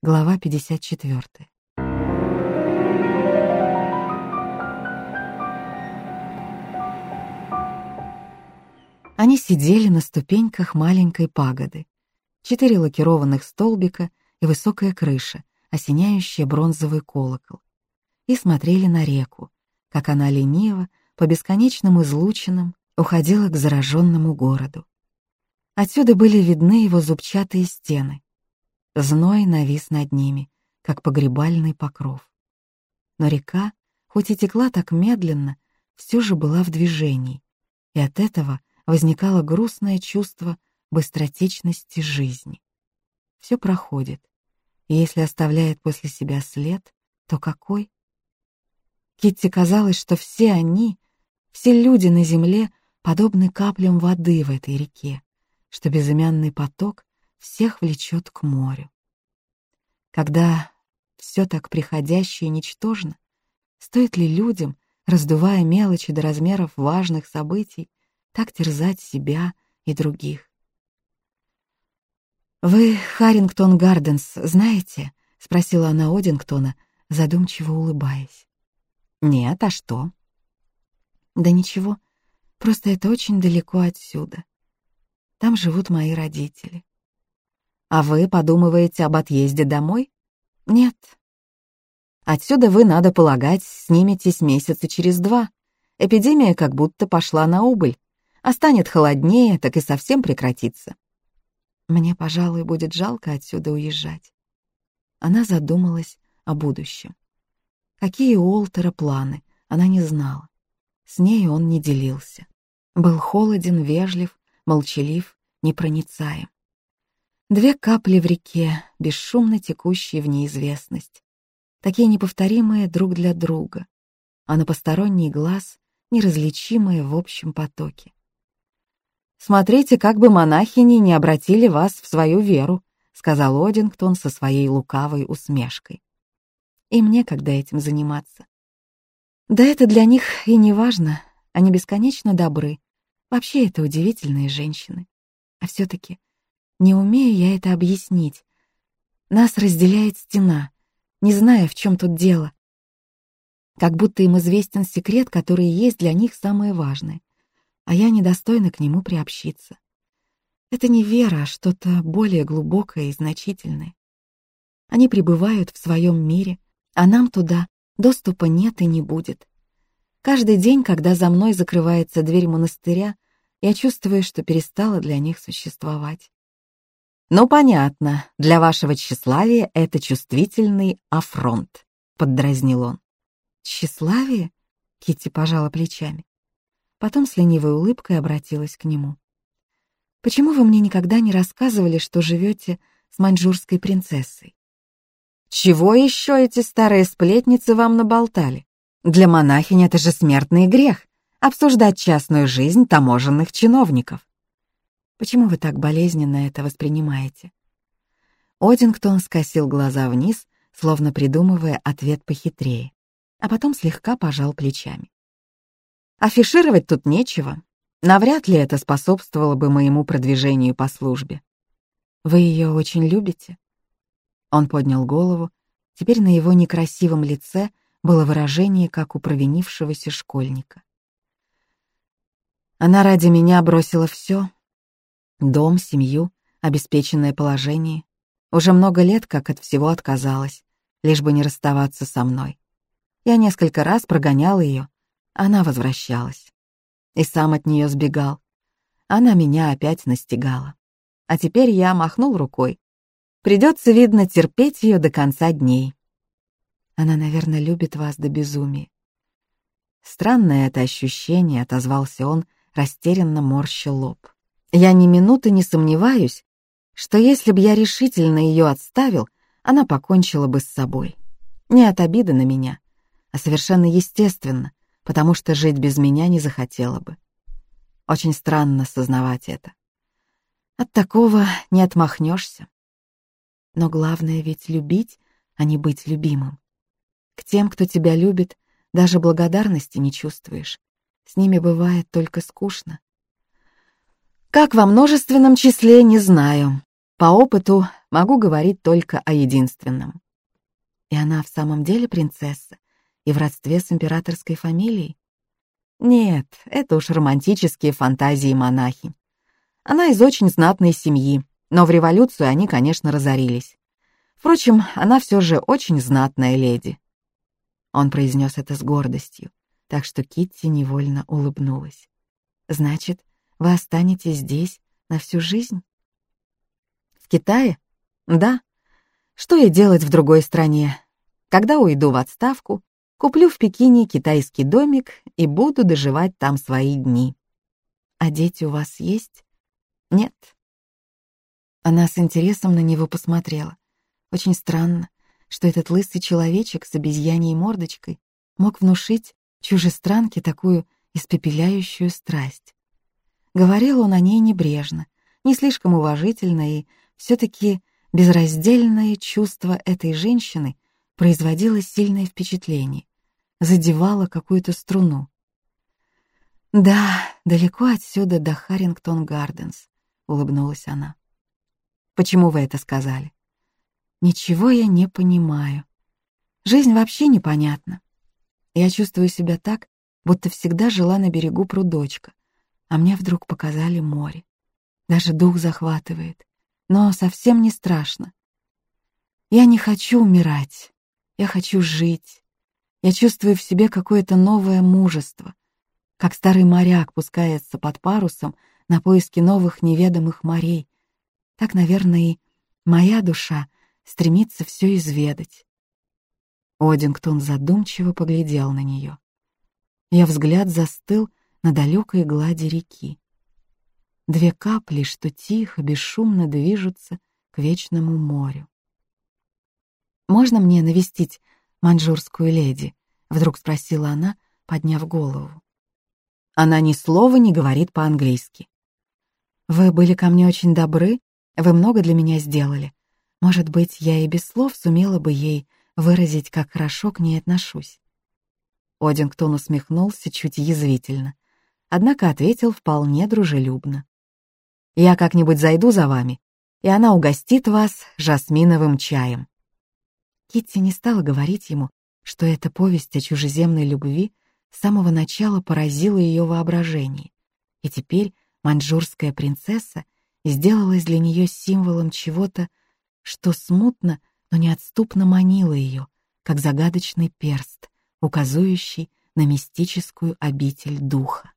Глава 54. Они сидели на ступеньках маленькой пагоды. Четыре лакированных столбика и высокая крыша, осеняющая бронзовый колокол. И смотрели на реку, как она лениво, по бесконечным излучинам, уходила к зараженному городу. Отсюда были видны его зубчатые стены. Зной навис над ними, как погребальный покров. Но река, хоть и текла так медленно, все же была в движении, и от этого возникало грустное чувство быстротечности жизни. Все проходит, и если оставляет после себя след, то какой? Китти казалось, что все они, все люди на земле подобны каплям воды в этой реке, что безымянный поток всех влечет к морю. Когда все так приходящее ничтожно, стоит ли людям, раздувая мелочи до размеров важных событий, так терзать себя и других. «Вы Харрингтон Гарденс знаете?» — спросила она Одингтона, задумчиво улыбаясь. «Нет, а что?» «Да ничего, просто это очень далеко отсюда. Там живут мои родители». «А вы подумываете об отъезде домой?» «Нет». «Отсюда вы, надо полагать, сниметесь месяца через два. Эпидемия как будто пошла на убыль. А станет холоднее, так и совсем прекратится. Мне, пожалуй, будет жалко отсюда уезжать. Она задумалась о будущем. Какие у Олтера планы, она не знала. С ней он не делился. Был холоден, вежлив, молчалив, непроницаем. Две капли в реке, бесшумно текущие в неизвестность. Такие неповторимые друг для друга, а на посторонний глаз неразличимые в общем потоке. «Смотрите, как бы монахини не обратили вас в свою веру», сказал Одингтон со своей лукавой усмешкой. «Им некогда этим заниматься. Да это для них и не важно, они бесконечно добры. Вообще это удивительные женщины. А все-таки не умею я это объяснить. Нас разделяет стена, не зная, в чем тут дело. Как будто им известен секрет, который есть для них самое важное а я недостойна к нему приобщиться. Это не вера, а что-то более глубокое и значительное. Они пребывают в своем мире, а нам туда доступа нет и не будет. Каждый день, когда за мной закрывается дверь монастыря, я чувствую, что перестала для них существовать. «Ну, понятно, для вашего тщеславия это чувствительный афронт», — поддразнил он. «Тщеславие?» — Китти пожала плечами. Потом с ленивой улыбкой обратилась к нему. «Почему вы мне никогда не рассказывали, что живете с маньчжурской принцессой?» «Чего еще эти старые сплетницы вам наболтали? Для монахинь это же смертный грех — обсуждать частную жизнь таможенных чиновников». «Почему вы так болезненно это воспринимаете?» Одингтон скосил глаза вниз, словно придумывая ответ похитрее, а потом слегка пожал плечами. Афишировать тут нечего. Навряд ли это способствовало бы моему продвижению по службе. Вы ее очень любите? Он поднял голову. Теперь на его некрасивом лице было выражение, как у провинившегося школьника. Она ради меня бросила все. Дом, семью, обеспеченное положение. Уже много лет как от всего отказалась, лишь бы не расставаться со мной. Я несколько раз прогонял ее, она возвращалась. И сам от нее сбегал. Она меня опять настигала. А теперь я махнул рукой. Придется, видно, терпеть ее до конца дней. Она, наверное, любит вас до безумия. Странное это ощущение, отозвался он, растерянно морщил лоб. Я ни минуты не сомневаюсь, что если бы я решительно ее отставил, она покончила бы с собой. Не от обиды на меня, а совершенно естественно, потому что жить без меня не захотела бы. Очень странно сознавать это. От такого не отмахнешься. Но главное ведь любить, а не быть любимым. К тем, кто тебя любит, даже благодарности не чувствуешь. С ними бывает только скучно. Как во множественном числе, не знаю. По опыту могу говорить только о единственном. И она в самом деле принцесса и в родстве с императорской фамилией? Нет, это уж романтические фантазии монахи. Она из очень знатной семьи, но в революцию они, конечно, разорились. Впрочем, она все же очень знатная леди. Он произнес это с гордостью, так что Китти невольно улыбнулась. «Значит, вы останетесь здесь на всю жизнь?» «В Китае? Да. Что и делать в другой стране? Когда уйду в отставку, куплю в Пекине китайский домик и буду доживать там свои дни. А дети у вас есть? Нет». Она с интересом на него посмотрела. Очень странно, что этот лысый человечек с обезьяньей мордочкой мог внушить чужестранке такую испепеляющую страсть. Говорил он о ней небрежно, не слишком уважительно, и все-таки безраздельное чувство этой женщины производило сильное впечатление, задевало какую-то струну. «Да, далеко отсюда до Харрингтон-Гарденс», — улыбнулась она. «Почему вы это сказали?» «Ничего я не понимаю. Жизнь вообще непонятна. Я чувствую себя так, будто всегда жила на берегу прудочка, а мне вдруг показали море. Даже дух захватывает, но совсем не страшно. Я не хочу умирать, я хочу жить. Я чувствую в себе какое-то новое мужество, как старый моряк пускается под парусом на поиски новых неведомых морей. Так, наверное, и моя душа стремится все изведать. Одингтон задумчиво поглядел на нее. Я взгляд застыл на далекой глади реки. Две капли, что тихо, бесшумно движутся к вечному морю. «Можно мне навестить маньчжурскую леди?» — вдруг спросила она, подняв голову. Она ни слова не говорит по-английски. «Вы были ко мне очень добры, вы много для меня сделали. Может быть, я и без слов сумела бы ей выразить, как хорошо к ней отношусь. Одингтон усмехнулся чуть язвительно, однако ответил вполне дружелюбно. «Я как-нибудь зайду за вами, и она угостит вас жасминовым чаем». Китти не стала говорить ему, что эта повесть о чужеземной любви с самого начала поразила ее воображение, и теперь маньчжурская принцесса сделалась для нее символом чего-то, что смутно но неотступно манила ее, как загадочный перст, указывающий на мистическую обитель духа.